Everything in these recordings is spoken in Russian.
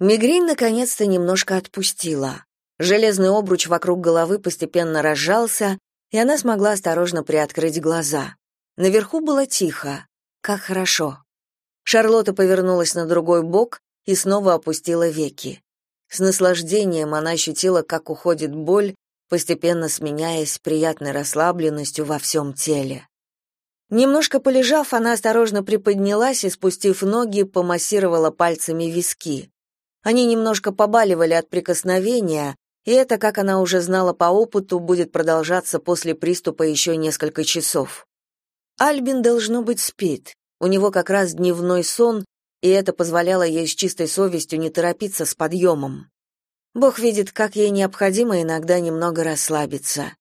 Мигрень наконец-то немножко отпустила. Железный обруч вокруг головы постепенно разжался, и она смогла осторожно приоткрыть глаза. Наверху было тихо. Как хорошо. Шарлотта повернулась на другой бок и снова опустила веки. С наслаждением она ощутила, как уходит боль, постепенно сменяясь приятной расслабленностью во всем теле. Немножко полежав, она осторожно приподнялась и, спустив ноги, помассировала пальцами виски. Они немножко побаливали от прикосновения, и это, как она уже знала по опыту, будет продолжаться после приступа еще несколько часов. Альбин, должно быть, спит. У него как раз дневной сон, и это позволяло ей с чистой совестью не торопиться с подъемом. Бог видит, как ей необходимо иногда немного расслабиться.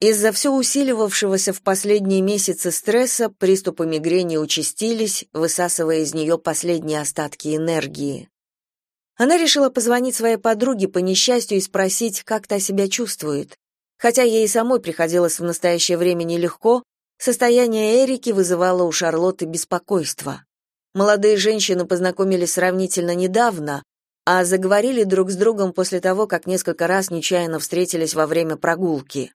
Из-за все усиливавшегося в последние месяцы стресса приступы мигрени участились, высасывая из нее последние остатки энергии. Она решила позвонить своей подруге по несчастью и спросить, как та себя чувствует. Хотя ей самой приходилось в настоящее время нелегко, состояние Эрики вызывало у Шарлотты беспокойство. Молодые женщины познакомились сравнительно недавно, а заговорили друг с другом после того, как несколько раз нечаянно встретились во время прогулки.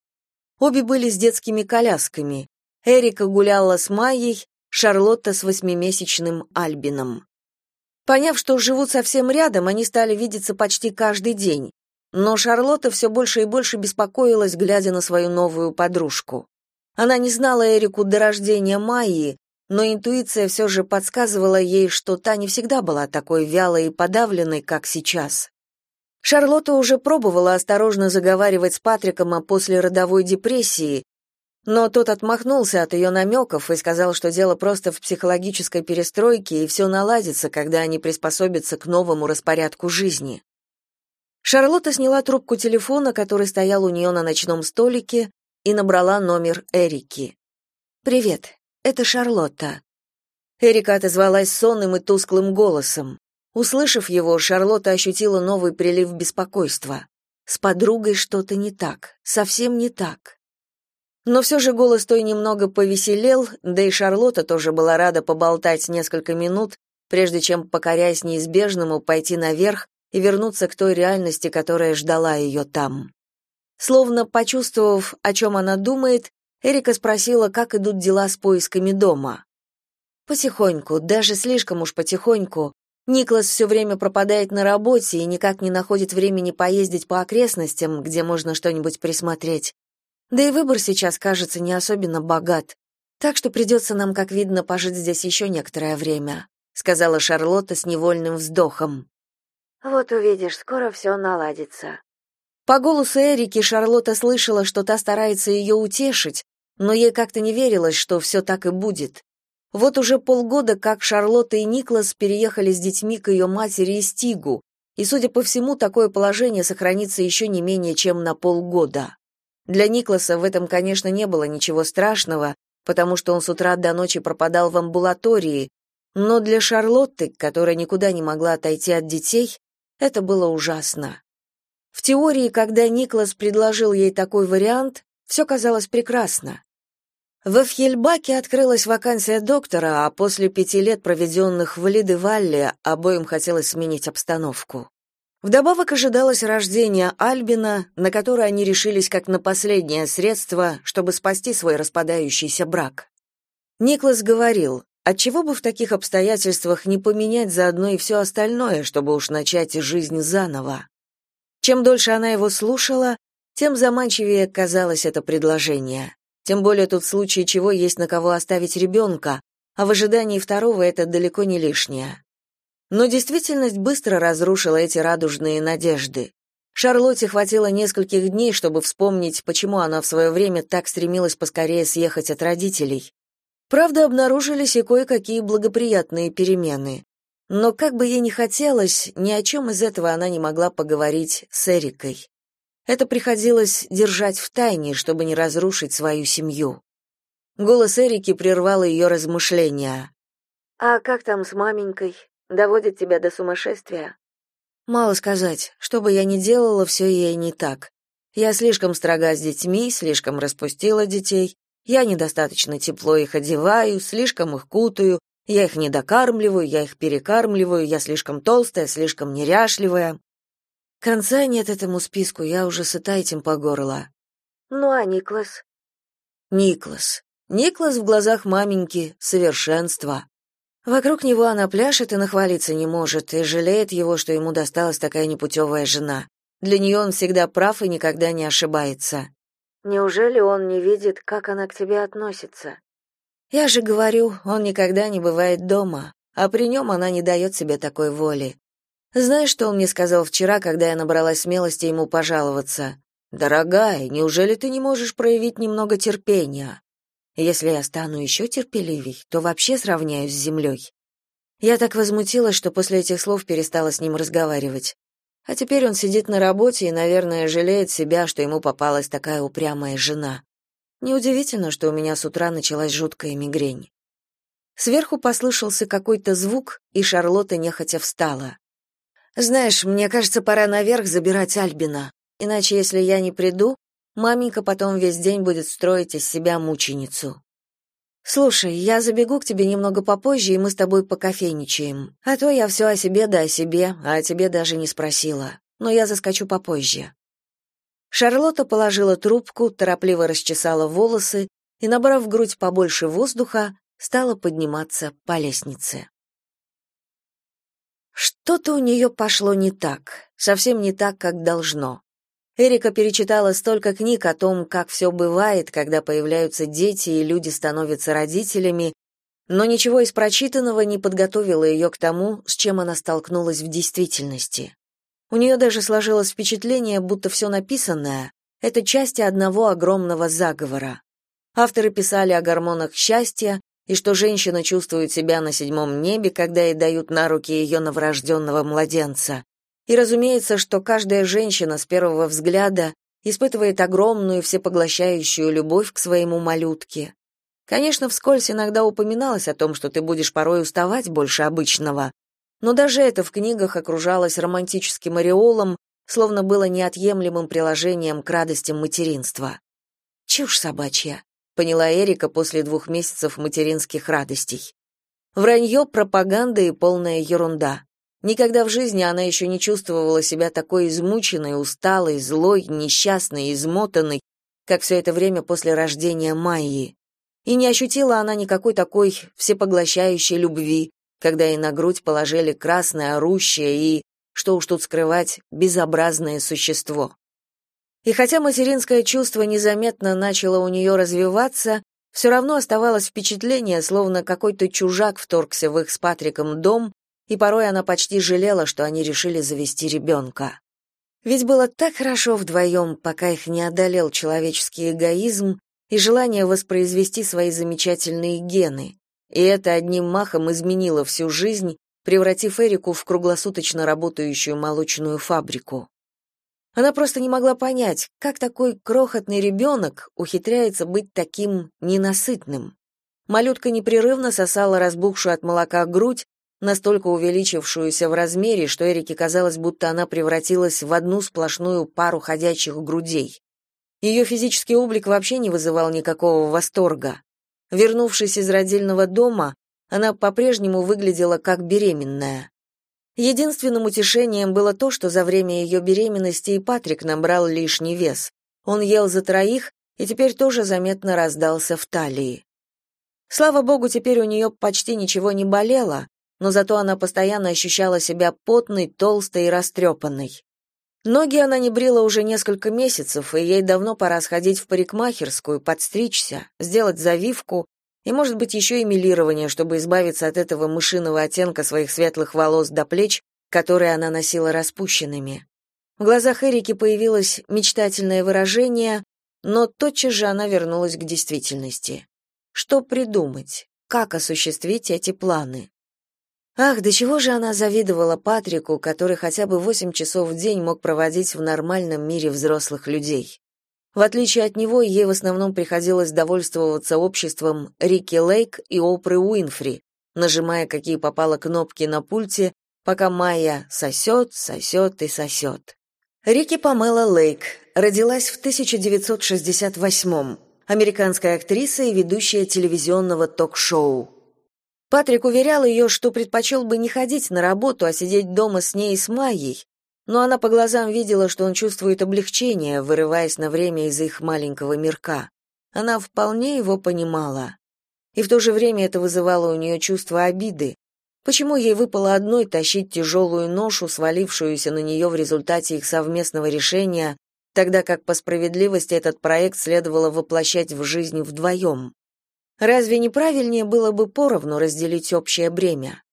Обе были с детскими колясками. Эрика гуляла с Майей, Шарлотта с восьмимесячным Альбином. Поняв, что живут совсем рядом, они стали видеться почти каждый день. Но Шарлотта все больше и больше беспокоилась, глядя на свою новую подружку. Она не знала Эрику до рождения Майи, но интуиция все же подсказывала ей, что та не всегда была такой вялой и подавленной, как сейчас. Шарлотта уже пробовала осторожно заговаривать с Патриком о послеродовой депрессии, но тот отмахнулся от ее намеков и сказал, что дело просто в психологической перестройке и все наладится, когда они приспособятся к новому распорядку жизни. Шарлотта сняла трубку телефона, который стоял у нее на ночном столике, и набрала номер Эрики. «Привет, это Шарлотта». Эрика отозвалась сонным и тусклым голосом. Услышав его, Шарлотта ощутила новый прилив беспокойства. С подругой что-то не так, совсем не так. Но все же голос той немного повеселел, да и Шарлотта тоже была рада поболтать несколько минут, прежде чем, покоряясь неизбежному, пойти наверх и вернуться к той реальности, которая ждала ее там. Словно почувствовав, о чем она думает, Эрика спросила, как идут дела с поисками дома. Потихоньку, даже слишком уж потихоньку. Никлас все время пропадает на работе и никак не находит времени поездить по окрестностям, где можно что-нибудь присмотреть. Да и выбор сейчас кажется не особенно богат. Так что придется нам, как видно, пожить здесь еще некоторое время», сказала Шарлотта с невольным вздохом. Вот увидишь, скоро все наладится. По голосу Эрики Шарлотта слышала, что та старается ее утешить, но ей как-то не верилось, что все так и будет. Вот уже полгода, как Шарлотта и Никлас переехали с детьми к ее матери и Стигу, и, судя по всему, такое положение сохранится еще не менее чем на полгода. Для Никласа в этом, конечно, не было ничего страшного, потому что он с утра до ночи пропадал в амбулатории, но для Шарлотты, которая никуда не могла отойти от детей, это было ужасно. В теории, когда Никлас предложил ей такой вариант, все казалось прекрасно. В Эфхельбаке открылась вакансия доктора, а после пяти лет, проведенных в Лиде-Валле, обоим хотелось сменить обстановку. Вдобавок ожидалось рождение Альбина, на которое они решились как на последнее средство, чтобы спасти свой распадающийся брак. Никлас говорил, отчего бы в таких обстоятельствах не поменять заодно и все остальное, чтобы уж начать жизнь заново. Чем дольше она его слушала, тем заманчивее казалось это предложение. Тем более тут в случае чего есть на кого оставить ребенка, а в ожидании второго это далеко не лишнее. Но действительность быстро разрушила эти радужные надежды. Шарлотте хватило нескольких дней, чтобы вспомнить, почему она в свое время так стремилась поскорее съехать от родителей. Правда, обнаружились и кое-какие благоприятные перемены. Но как бы ей ни хотелось, ни о чем из этого она не могла поговорить с Эрикой. Это приходилось держать в тайне, чтобы не разрушить свою семью. Голос Эрики прервал ее размышления. «А как там с маменькой?» Доводит тебя до сумасшествия? Мало сказать. Что бы я ни делала, все ей не так. Я слишком строга с детьми, слишком распустила детей. Я недостаточно тепло их одеваю, слишком их кутаю, Я их не докармливаю, я их перекармливаю, я слишком толстая, слишком неряшливая. Конца нет этому списку, я уже сыта этим по горло. Ну а Никлас? Никлас. Никлас в глазах маменьки — совершенство. Вокруг него она пляшет и нахвалиться не может, и жалеет его, что ему досталась такая непутевая жена. Для нее он всегда прав и никогда не ошибается. Неужели он не видит, как она к тебе относится? Я же говорю, он никогда не бывает дома, а при нем она не дает себе такой воли. Знаешь, что он мне сказал вчера, когда я набралась смелости ему пожаловаться? «Дорогая, неужели ты не можешь проявить немного терпения? Если я стану еще терпеливей, то вообще сравняюсь с землей». Я так возмутилась, что после этих слов перестала с ним разговаривать. А теперь он сидит на работе и, наверное, жалеет себя, что ему попалась такая упрямая жена. Неудивительно, что у меня с утра началась жуткая мигрень. Сверху послышался какой-то звук, и Шарлотта нехотя встала. «Знаешь, мне кажется, пора наверх забирать Альбина, иначе, если я не приду, маменька потом весь день будет строить из себя мученицу. Слушай, я забегу к тебе немного попозже, и мы с тобой покофейничаем. А то я все о себе да о себе, а о тебе даже не спросила. Но я заскочу попозже. Шарлотта положила трубку, торопливо расчесала волосы и, набрав в грудь побольше воздуха, стала подниматься по лестнице. Что-то у нее пошло не так, совсем не так, как должно. Эрика перечитала столько книг о том, как все бывает, когда появляются дети и люди становятся родителями, но ничего из прочитанного не подготовило ее к тому, с чем она столкнулась в действительности. У нее даже сложилось впечатление, будто все написанное — это части одного огромного заговора. Авторы писали о гормонах счастья и что женщина чувствует себя на седьмом небе, когда ей дают на руки ее новорожденного младенца. И разумеется, что каждая женщина с первого взгляда испытывает огромную всепоглощающую любовь к своему малютке. Конечно, вскользь иногда упоминалось о том, что ты будешь порой уставать больше обычного, но даже это в книгах окружалось романтическим ореолом, словно было неотъемлемым приложением к радостям материнства. Чушь собачья, поняла Эрика после двух месяцев материнских радостей. Вранье, пропаганда и полная ерунда. Никогда в жизни она еще не чувствовала себя такой измученной, усталой, злой, несчастной, измотанной, как все это время после рождения Майи. И не ощутила она никакой такой всепоглощающей любви, когда ей на грудь положили красное орущее и, что уж тут скрывать, безобразное существо. И хотя материнское чувство незаметно начало у нее развиваться, все равно оставалось впечатление, словно какой-то чужак вторгся в их с Патриком дом, и порой она почти жалела, что они решили завести ребенка. Ведь было так хорошо вдвоем, пока их не одолел человеческий эгоизм и желание воспроизвести свои замечательные гены, и это одним махом изменило всю жизнь, превратив Эрику в круглосуточно работающую молочную фабрику. Она просто не могла понять, как такой крохотный ребенок ухитряется быть таким ненасытным. Малютка непрерывно сосала разбухшую от молока грудь, настолько увеличившуюся в размере, что Эрике казалось, будто она превратилась в одну сплошную пару ходячих грудей. Ее физический облик вообще не вызывал никакого восторга. Вернувшись из родильного дома, она по-прежнему выглядела как беременная. Единственным утешением было то, что за время ее беременности и Патрик набрал лишний вес. Он ел за троих и теперь тоже заметно раздался в талии. Слава богу, теперь у нее почти ничего не болело, но зато она постоянно ощущала себя потной, толстой и растрепанной. Ноги она не брила уже несколько месяцев, и ей давно пора сходить в парикмахерскую, подстричься, сделать завивку и, может быть, еще и милирование, чтобы избавиться от этого мышиного оттенка своих светлых волос до плеч, которые она носила распущенными. В глазах Эрики появилось мечтательное выражение, но тотчас же она вернулась к действительности. Что придумать? Как осуществить эти планы? Ах, до чего же она завидовала Патрику, который хотя бы восемь часов в день мог проводить в нормальном мире взрослых людей. В отличие от него, ей в основном приходилось довольствоваться обществом Рики Лейк и Опры Уинфри, нажимая какие попало кнопки на пульте, пока Майя сосет, сосет и сосет. Рики Памела Лейк родилась в 1968-м, американская актриса и ведущая телевизионного ток-шоу. Патрик уверял ее, что предпочел бы не ходить на работу, а сидеть дома с ней и с Майей, но она по глазам видела, что он чувствует облегчение, вырываясь на время из их маленького мирка. Она вполне его понимала. И в то же время это вызывало у нее чувство обиды. Почему ей выпало одной тащить тяжелую ношу, свалившуюся на нее в результате их совместного решения, тогда как по справедливости этот проект следовало воплощать в жизнь вдвоем? Разве неправильнее было бы поровну разделить общее бремя?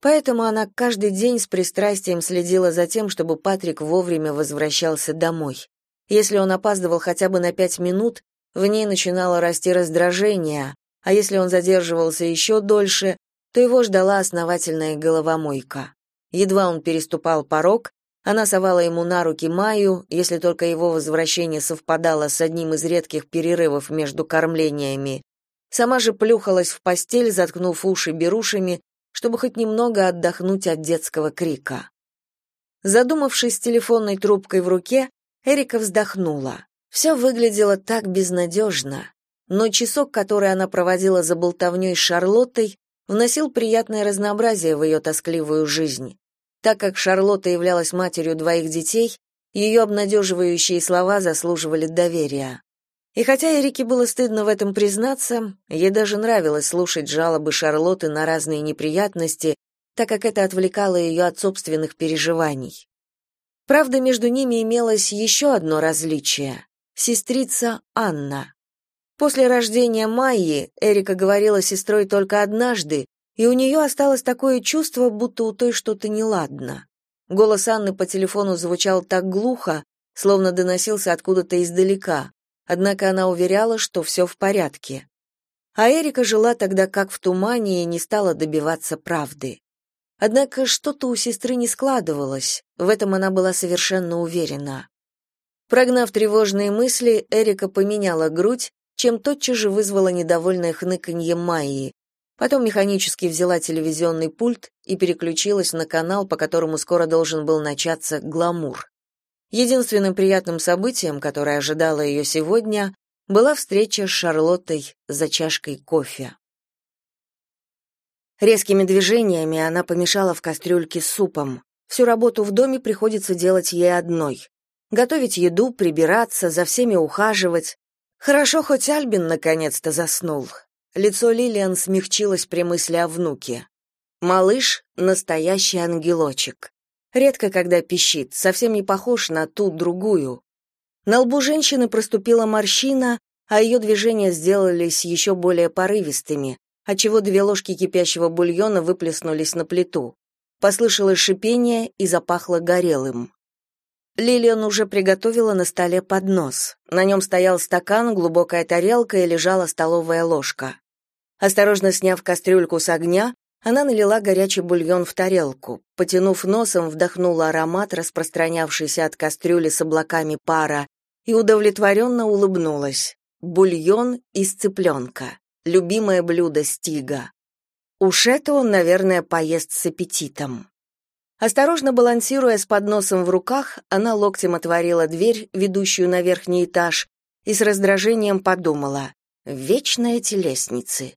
Поэтому она каждый день с пристрастием следила за тем, чтобы Патрик вовремя возвращался домой. Если он опаздывал хотя бы на пять минут, в ней начинало расти раздражение, а если он задерживался еще дольше, то его ждала основательная головомойка. Едва он переступал порог, она совала ему на руки Маю, если только его возвращение совпадало с одним из редких перерывов между кормлениями, Сама же плюхалась в постель, заткнув уши берушами, чтобы хоть немного отдохнуть от детского крика. Задумавшись с телефонной трубкой в руке, Эрика вздохнула. Все выглядело так безнадежно, но часок, который она проводила за болтовней с Шарлоттой, вносил приятное разнообразие в ее тоскливую жизнь. Так как Шарлотта являлась матерью двоих детей, ее обнадеживающие слова заслуживали доверия. И хотя Эрике было стыдно в этом признаться, ей даже нравилось слушать жалобы Шарлотты на разные неприятности, так как это отвлекало ее от собственных переживаний. Правда, между ними имелось еще одно различие — сестрица Анна. После рождения Майи Эрика говорила с сестрой только однажды, и у нее осталось такое чувство, будто у той что-то неладно. Голос Анны по телефону звучал так глухо, словно доносился откуда-то издалека, однако она уверяла, что все в порядке. А Эрика жила тогда как в тумане и не стала добиваться правды. Однако что-то у сестры не складывалось, в этом она была совершенно уверена. Прогнав тревожные мысли, Эрика поменяла грудь, чем тотчас же вызвала недовольное хныканье Майи. Потом механически взяла телевизионный пульт и переключилась на канал, по которому скоро должен был начаться «Гламур». Единственным приятным событием, которое ожидало ее сегодня, была встреча с Шарлоттой за чашкой кофе. Резкими движениями она помешала в кастрюльке супом. Всю работу в доме приходится делать ей одной. Готовить еду, прибираться, за всеми ухаживать. Хорошо, хоть Альбин наконец-то заснул. Лицо Лилиан смягчилось при мысли о внуке. Малыш — настоящий ангелочек. Редко когда пищит, совсем не похож на ту другую. На лбу женщины проступила морщина, а ее движения сделались еще более порывистыми, отчего две ложки кипящего бульона выплеснулись на плиту. Послышалось шипение и запахло горелым. Лилиан уже приготовила на столе поднос. На нем стоял стакан, глубокая тарелка и лежала столовая ложка. Осторожно сняв кастрюльку с огня, она налила горячий бульон в тарелку, потянув носом, вдохнула аромат, распространявшийся от кастрюли с облаками пара, и удовлетворенно улыбнулась. Бульон из цыпленка. Любимое блюдо Стига. Уж это он, наверное, поест с аппетитом. Осторожно балансируя с подносом в руках, она локтем отворила дверь, ведущую на верхний этаж, и с раздражением подумала: "Вечно эти лестницы.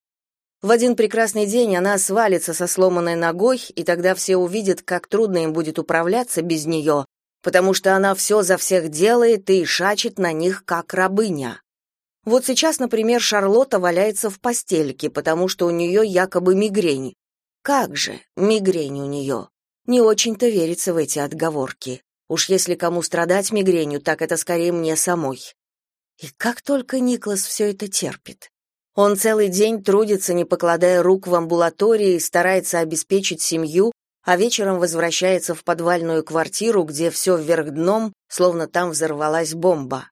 В один прекрасный день она свалится со сломанной ногой, и тогда все увидят, как трудно им будет управляться без нее, потому что она все за всех делает и шачет на них, как рабыня. Вот сейчас, например, Шарлотта валяется в постельке, потому что у нее якобы мигрень. Как же, мигрень у нее. Не очень-то верится в эти отговорки. Уж если кому страдать мигренью, так это скорее мне самой. И как только Никлас все это терпит. Он целый день трудится, не покладая рук в амбулатории, старается обеспечить семью, а вечером возвращается в подвальную квартиру, где все вверх дном, словно там взорвалась бомба.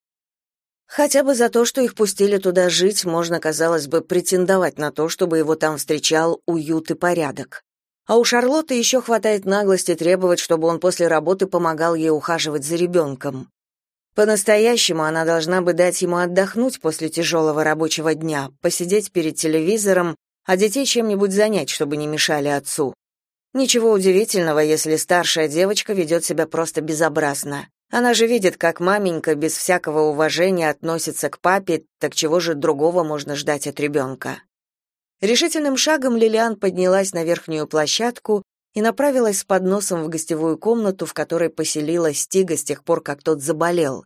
Хотя бы за то, что их пустили туда жить, можно, казалось бы, претендовать на то, чтобы его там встречал уют и порядок. А у Шарлотты еще хватает наглости требовать, чтобы он после работы помогал ей ухаживать за ребенком. По-настоящему она должна бы дать ему отдохнуть после тяжелого рабочего дня, посидеть перед телевизором, а детей чем-нибудь занять, чтобы не мешали отцу. Ничего удивительного, если старшая девочка ведет себя просто безобразно. Она же видит, как маменька без всякого уважения относится к папе, так чего же другого можно ждать от ребенка? Решительным шагом Лилиан поднялась на верхнюю площадку и направилась с подносом в гостевую комнату, в которой поселилась Стига с тех пор, как тот заболел.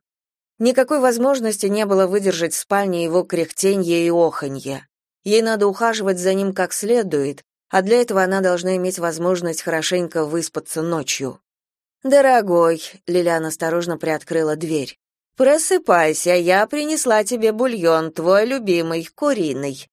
Никакой возможности не было выдержать в спальне его кряхтенье и оханье. Ей надо ухаживать за ним как следует, а для этого она должна иметь возможность хорошенько выспаться ночью. «Дорогой», — Лилиан осторожно приоткрыла дверь, — «просыпайся, я принесла тебе бульон, твой любимый, куриный».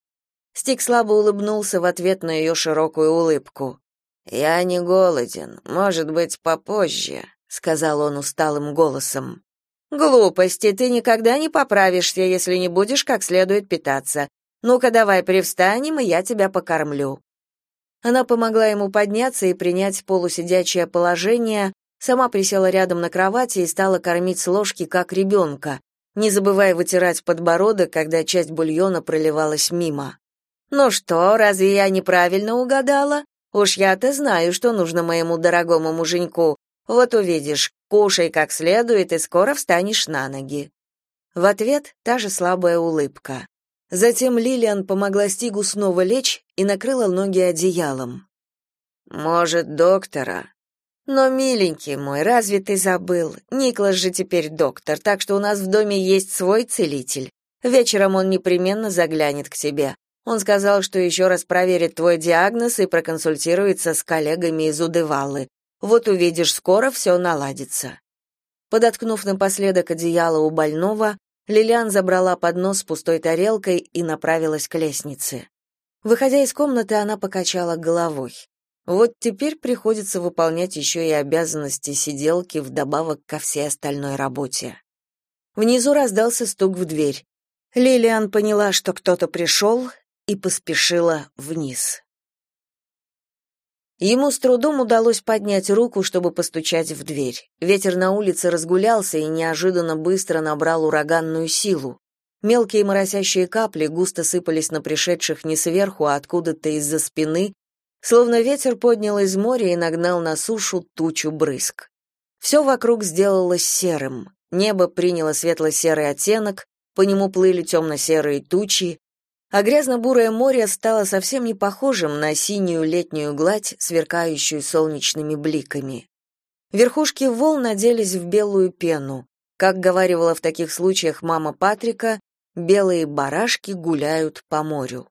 Стик слабо улыбнулся в ответ на ее широкую улыбку. «Я не голоден, может быть, попозже», — сказал он усталым голосом. «Глупости, ты никогда не поправишься, если не будешь как следует питаться. Ну-ка давай привстанем, и я тебя покормлю». Она помогла ему подняться и принять полусидячее положение, сама присела рядом на кровати и стала кормить с ложки, как ребенка, не забывая вытирать подбородок, когда часть бульона проливалась мимо. «Ну что, разве я неправильно угадала? Уж я-то знаю, что нужно моему дорогому муженьку. Вот увидишь, кушай как следует, и скоро встанешь на ноги». В ответ та же слабая улыбка. Затем Лилиан помогла Стигу снова лечь и накрыла ноги одеялом. «Может, доктора?» «Но, миленький мой, разве ты забыл? Никлас же теперь доктор, так что у нас в доме есть свой целитель. Вечером он непременно заглянет к тебе. Он сказал, что еще раз проверит твой диагноз и проконсультируется с коллегами из Удывалы. Вот увидишь, скоро все наладится». Подоткнув напоследок одеяло у больного, Лилиан забрала поднос с пустой тарелкой и направилась к лестнице. Выходя из комнаты, она покачала головой. Вот теперь приходится выполнять еще и обязанности сиделки вдобавок ко всей остальной работе. Внизу раздался стук в дверь. Лилиан поняла, что кто-то пришел, и поспешила вниз. Ему с трудом удалось поднять руку, чтобы постучать в дверь. Ветер на улице разгулялся и неожиданно быстро набрал ураганную силу. Мелкие моросящие капли густо сыпались на пришедших не сверху, а откуда-то из-за спины, словно ветер поднял из моря и нагнал на сушу тучу брызг. Все вокруг сделалось серым. Небо приняло светло-серый оттенок, по нему плыли темно-серые тучи, а грязно-бурое море стало совсем не похожим на синюю летнюю гладь, сверкающую солнечными бликами. Верхушки волн наделись в белую пену. Как говаривала в таких случаях мама Патрика, белые барашки гуляют по морю.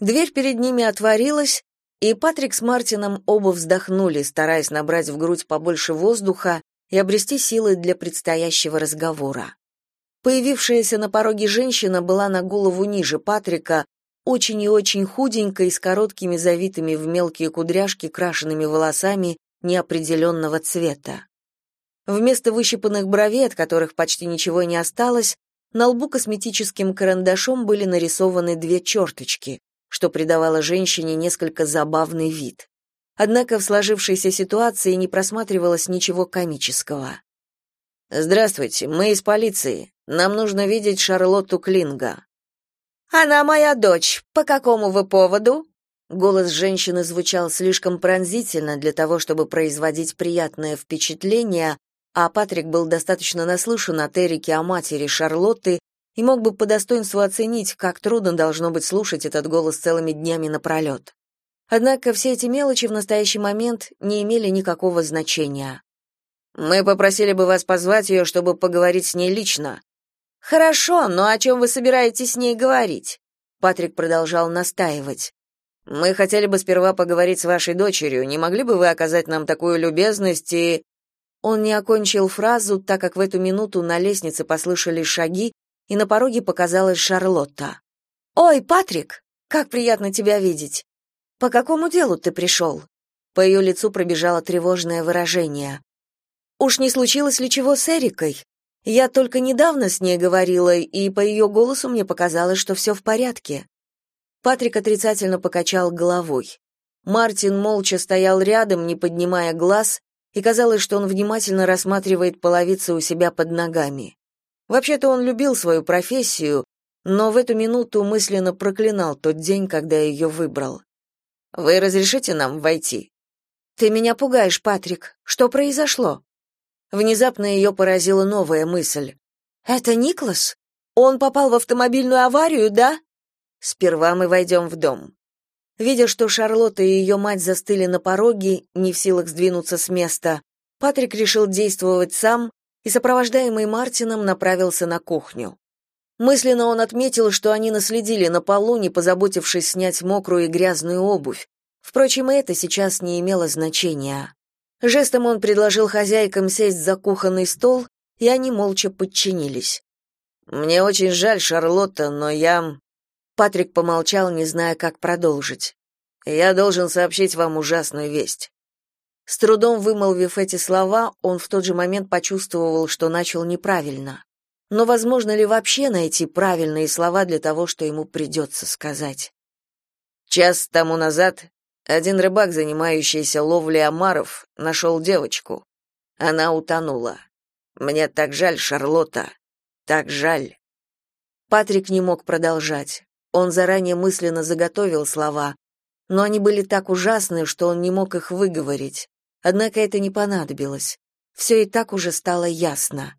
Дверь перед ними отворилась, и Патрик с Мартином оба вздохнули, стараясь набрать в грудь побольше воздуха и обрести силы для предстоящего разговора. Появившаяся на пороге женщина была на голову ниже Патрика, очень и очень худенькой, с короткими завитыми в мелкие кудряшки крашенными волосами неопределенного цвета. Вместо выщипанных бровей, от которых почти ничего не осталось, на лбу косметическим карандашом были нарисованы две черточки, что придавало женщине несколько забавный вид. Однако в сложившейся ситуации не просматривалось ничего комического. «Здравствуйте, мы из полиции. Нам нужно видеть Шарлотту Клинга». «Она моя дочь. По какому вы поводу?» Голос женщины звучал слишком пронзительно для того, чтобы производить приятное впечатление, а Патрик был достаточно наслышан от Эрики о матери Шарлотты и мог бы по достоинству оценить, как трудно должно быть слушать этот голос целыми днями напролет. Однако все эти мелочи в настоящий момент не имели никакого значения. Мы попросили бы вас позвать ее, чтобы поговорить с ней лично. Хорошо, но о чем вы собираетесь с ней говорить? Патрик продолжал настаивать. Мы хотели бы сперва поговорить с вашей дочерью. Не могли бы вы оказать нам такую любезность и Он не окончил фразу, так как в эту минуту на лестнице послышались шаги, и на пороге показалась Шарлотта. Ой, Патрик, как приятно тебя видеть. По какому делу ты пришел?» По ее лицу пробежало тревожное выражение. Уж не случилось ли чего с Эрикой? Я только недавно с ней говорила, и по ее голосу мне показалось, что все в порядке. Патрик отрицательно покачал головой. Мартин молча стоял рядом, не поднимая глаз, и казалось, что он внимательно рассматривает половицы у себя под ногами. Вообще-то он любил свою профессию, но в эту минуту мысленно проклинал тот день, когда ее выбрал. «Вы разрешите нам войти?» «Ты меня пугаешь, Патрик. Что произошло?» Внезапно ее поразила новая мысль. «Это Никлас? Он попал в автомобильную аварию, да?» Сперва мы войдем в дом. Видя, что Шарлотта и ее мать застыли на пороге, не в силах сдвинуться с места, Патрик решил действовать сам и, сопровождаемый Мартином, направился на кухню. Мысленно он отметил, что они наследили на полу, не позаботившись снять мокрую и грязную обувь. Впрочем, и это сейчас не имело значения. Жестом он предложил хозяйкам сесть за кухонный стол, и они молча подчинились. «Мне очень жаль, Шарлотта, но я...» Патрик помолчал, не зная, как продолжить. «Я должен сообщить вам ужасную весть». С трудом вымолвив эти слова, он в тот же момент почувствовал, что начал неправильно. Но возможно ли вообще найти правильные слова для того, что ему придется сказать? Час тому назад один рыбак, занимающийся ловлей омаров, нашел девочку. Она утонула. Мне так жаль, Шарлотта. Так жаль. Патрик не мог продолжать. Он заранее мысленно заготовил слова, но они были так ужасны, что он не мог их выговорить. Однако это не понадобилось. Все и так уже стало ясно.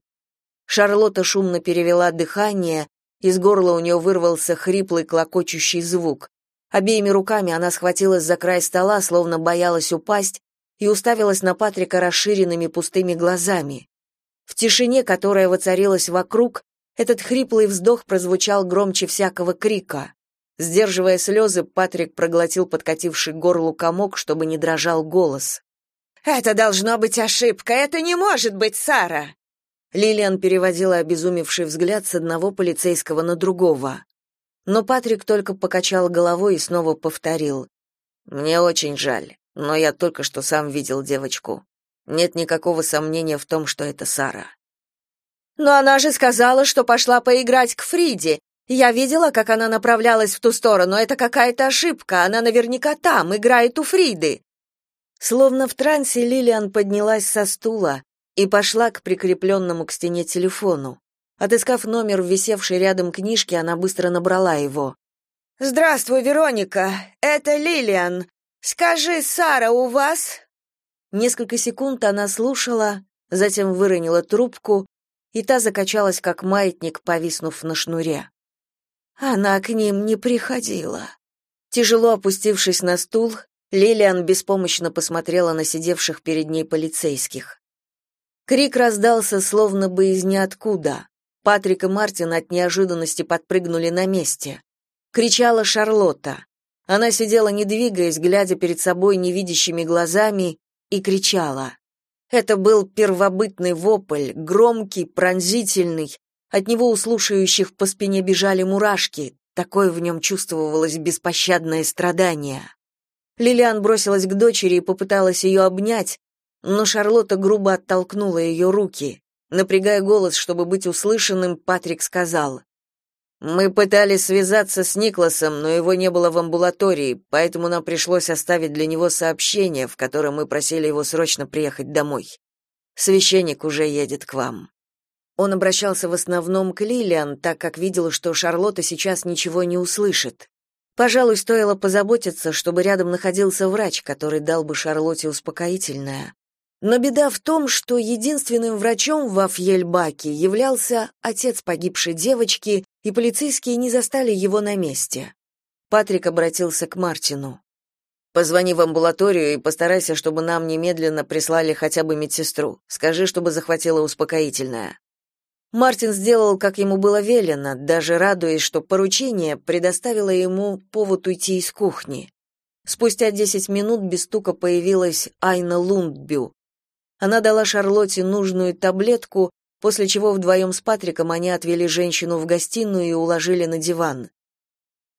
Шарлотта шумно перевела дыхание, из горла у нее вырвался хриплый клокочущий звук. Обеими руками она схватилась за край стола, словно боялась упасть, и уставилась на Патрика расширенными пустыми глазами. В тишине, которая воцарилась вокруг, этот хриплый вздох прозвучал громче всякого крика. Сдерживая слезы, Патрик проглотил подкативший горлу комок, чтобы не дрожал голос. «Это должно быть ошибка! Это не может быть Сара!» Лилиан переводила обезумевший взгляд с одного полицейского на другого. Но Патрик только покачал головой и снова повторил: "Мне очень жаль, но я только что сам видел девочку. Нет никакого сомнения в том, что это Сара". "Но она же сказала, что пошла поиграть к Фриде. Я видела, как она направлялась в ту сторону. Это какая-то ошибка. Она наверняка там, играет у Фриды". Словно в трансе Лилиан поднялась со стула, и пошла к прикрепленному к стене телефону. Отыскав номер в висевшей рядом книжке, она быстро набрала его. «Здравствуй, Вероника, это Лилиан. Скажи, Сара у вас?» Несколько секунд она слушала, затем выронила трубку, и та закачалась, как маятник, повиснув на шнуре. Она к ним не приходила. Тяжело опустившись на стул, Лилиан беспомощно посмотрела на сидевших перед ней полицейских. Крик раздался словно бы из ниоткуда. Патрик и Мартин от неожиданности подпрыгнули на месте. Кричала Шарлотта. Она сидела не двигаясь, глядя перед собой невидящими глазами, и кричала. Это был первобытный вопль, громкий, пронзительный. От него у слушающих по спине бежали мурашки, такое в нем чувствовалось беспощадное страдание. Лилиан бросилась к дочери и попыталась ее обнять, но Шарлотта грубо оттолкнула ее руки. Напрягая голос, чтобы быть услышанным, Патрик сказал: "Мы пытались связаться с Никласом, но его не было в амбулатории, поэтому нам пришлось оставить для него сообщение, в котором мы просили его срочно приехать домой. Священник уже едет к вам". Он обращался в основном к Лилиан, так как видел, что Шарлотта сейчас ничего не услышит. Пожалуй, стоило позаботиться, чтобы рядом находился врач, который дал бы Шарлотте успокоительное. Но беда в том, что единственным врачом в Афьельбаке являлся отец погибшей девочки, и полицейские не застали его на месте. Патрик обратился к Мартину. Позвони в амбулаторию и постарайся, чтобы нам немедленно прислали хотя бы медсестру. Скажи, чтобы захватила успокоительное. Мартин сделал, как ему было велено, даже радуясь, что поручение предоставило ему повод уйти из кухни. Спустя десять минут без стука появилась Айна Лундбю, она дала Шарлотте нужную таблетку, после чего вдвоем с Патриком они отвели женщину в гостиную и уложили на диван.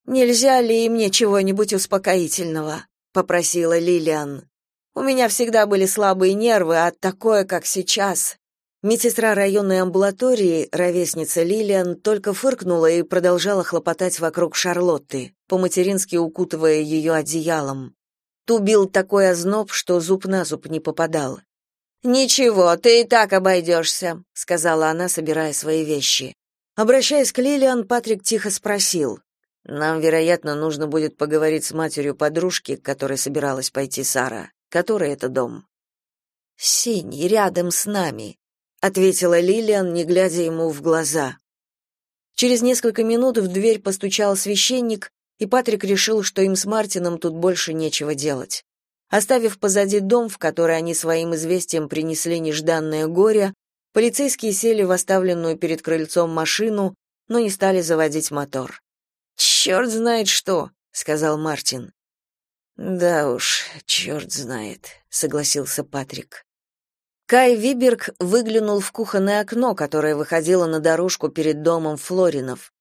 «Нельзя ли и мне чего-нибудь успокоительного?» — попросила Лилиан. «У меня всегда были слабые нервы, а такое, как сейчас...» Медсестра районной амбулатории, ровесница Лилиан, только фыркнула и продолжала хлопотать вокруг Шарлотты, по-матерински укутывая ее одеялом. Ту бил такой озноб, что зуб на зуб не попадал. «Ничего, ты и так обойдешься», — сказала она, собирая свои вещи. Обращаясь к Лилиан, Патрик тихо спросил. «Нам, вероятно, нужно будет поговорить с матерью подружки, к которой собиралась пойти Сара. Который это дом?» «Синий, рядом с нами», — ответила Лилиан, не глядя ему в глаза. Через несколько минут в дверь постучал священник, и Патрик решил, что им с Мартином тут больше нечего делать. Оставив позади дом, в который они своим известием принесли нежданное горе, полицейские сели в оставленную перед крыльцом машину, но не стали заводить мотор. «Черт знает что», — сказал Мартин. «Да уж, черт знает», — согласился Патрик. Кай Виберг выглянул в кухонное окно, которое выходило на дорожку перед домом Флоринов.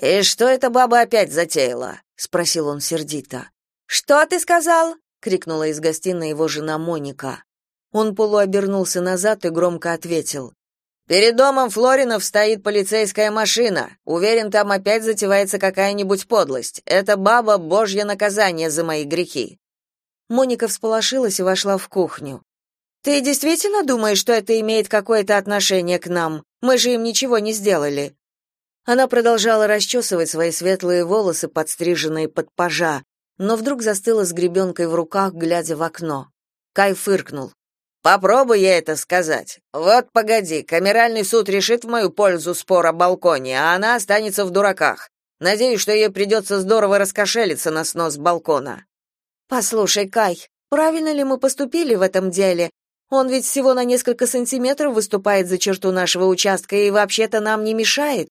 «И что эта баба опять затеяла?» — спросил он сердито. «Что ты сказал?» — крикнула из гостиной его жена Моника. Он полуобернулся назад и громко ответил. «Перед домом Флоринов стоит полицейская машина. Уверен, там опять затевается какая-нибудь подлость. Это баба — божье наказание за мои грехи». Моника всполошилась и вошла в кухню. «Ты действительно думаешь, что это имеет какое-то отношение к нам? Мы же им ничего не сделали». Она продолжала расчесывать свои светлые волосы, подстриженные под пажа, но вдруг застыла с гребенкой в руках, глядя в окно. Кай фыркнул. «Попробуй я это сказать. Вот погоди, камеральный суд решит в мою пользу спор о балконе, а она останется в дураках. Надеюсь, что ей придется здорово раскошелиться на снос балкона». «Послушай, Кай, правильно ли мы поступили в этом деле? Он ведь всего на несколько сантиметров выступает за черту нашего участка и вообще-то нам не мешает.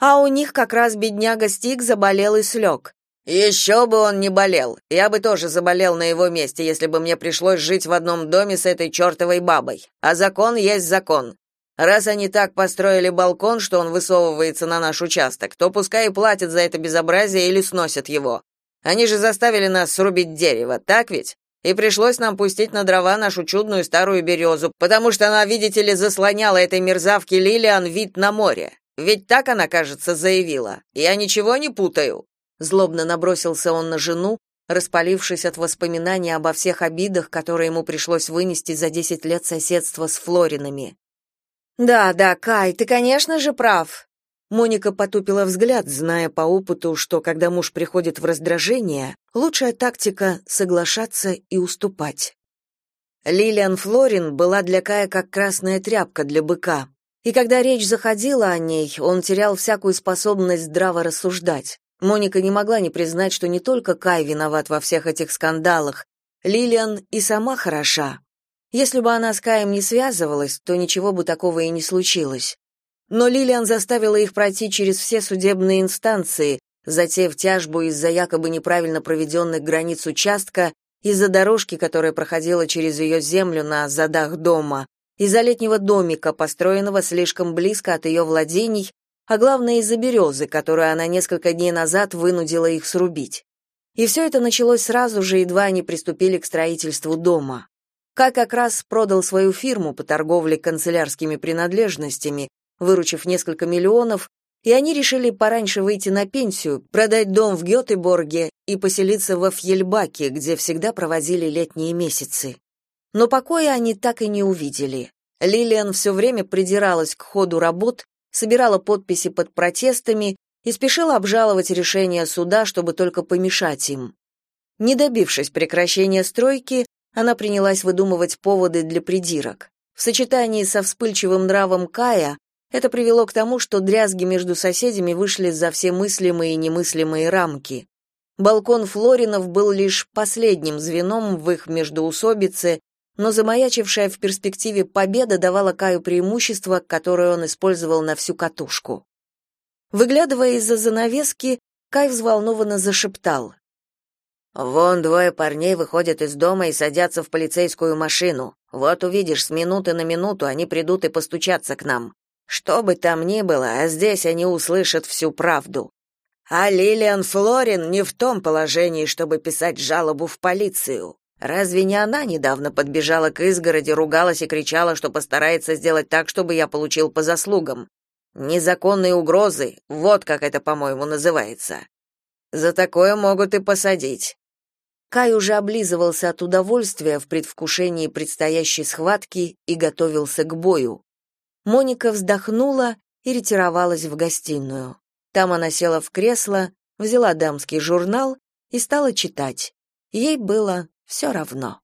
А у них как раз бедняга Стик заболел и слег. «Еще бы он не болел. Я бы тоже заболел на его месте, если бы мне пришлось жить в одном доме с этой чертовой бабой. А закон есть закон. Раз они так построили балкон, что он высовывается на наш участок, то пускай и платят за это безобразие или сносят его. Они же заставили нас срубить дерево, так ведь? И пришлось нам пустить на дрова нашу чудную старую березу, потому что она, видите ли, заслоняла этой мерзавке Лилиан вид на море. Ведь так она, кажется, заявила. Я ничего не путаю. Злобно набросился он на жену, распалившись от воспоминаний обо всех обидах, которые ему пришлось вынести за десять лет соседства с Флоринами. «Да, да, Кай, ты, конечно же, прав». Моника потупила взгляд, зная по опыту, что когда муж приходит в раздражение, лучшая тактика — соглашаться и уступать. Лилиан Флорин была для Кая как красная тряпка для быка, и когда речь заходила о ней, он терял всякую способность здраво рассуждать. Моника не могла не признать, что не только Кай виноват во всех этих скандалах. Лилиан и сама хороша. Если бы она с Каем не связывалась, то ничего бы такого и не случилось. Но Лилиан заставила их пройти через все судебные инстанции, затеяв тяжбу из-за якобы неправильно проведенных границ участка, из-за дорожки, которая проходила через ее землю на задах дома, из-за летнего домика, построенного слишком близко от ее владений а главное из-за березы, которую она несколько дней назад вынудила их срубить. И все это началось сразу же, едва они приступили к строительству дома. Кай как раз продал свою фирму по торговле канцелярскими принадлежностями, выручив несколько миллионов, и они решили пораньше выйти на пенсию, продать дом в Гётеборге и поселиться во Фьельбаке, где всегда проводили летние месяцы. Но покоя они так и не увидели. Лилиан все время придиралась к ходу работ, собирала подписи под протестами и спешила обжаловать решение суда, чтобы только помешать им. Не добившись прекращения стройки, она принялась выдумывать поводы для придирок. В сочетании со вспыльчивым нравом Кая это привело к тому, что дрязги между соседями вышли за все мыслимые и немыслимые рамки. Балкон Флоринов был лишь последним звеном в их междоусобице, но замаячившая в перспективе победа давала Каю преимущество, которое он использовал на всю катушку. Выглядывая из-за занавески, Кай взволнованно зашептал. «Вон двое парней выходят из дома и садятся в полицейскую машину. Вот увидишь, с минуты на минуту они придут и постучатся к нам. Что бы там ни было, а здесь они услышат всю правду. А Лилиан Флорин не в том положении, чтобы писать жалобу в полицию. Разве не она недавно подбежала к изгороди, ругалась и кричала, что постарается сделать так, чтобы я получил по заслугам? Незаконные угрозы, вот как это, по-моему, называется. За такое могут и посадить. Кай уже облизывался от удовольствия в предвкушении предстоящей схватки и готовился к бою. Моника вздохнула и ретировалась в гостиную. Там она села в кресло, взяла дамский журнал и стала читать. Ей было все равно.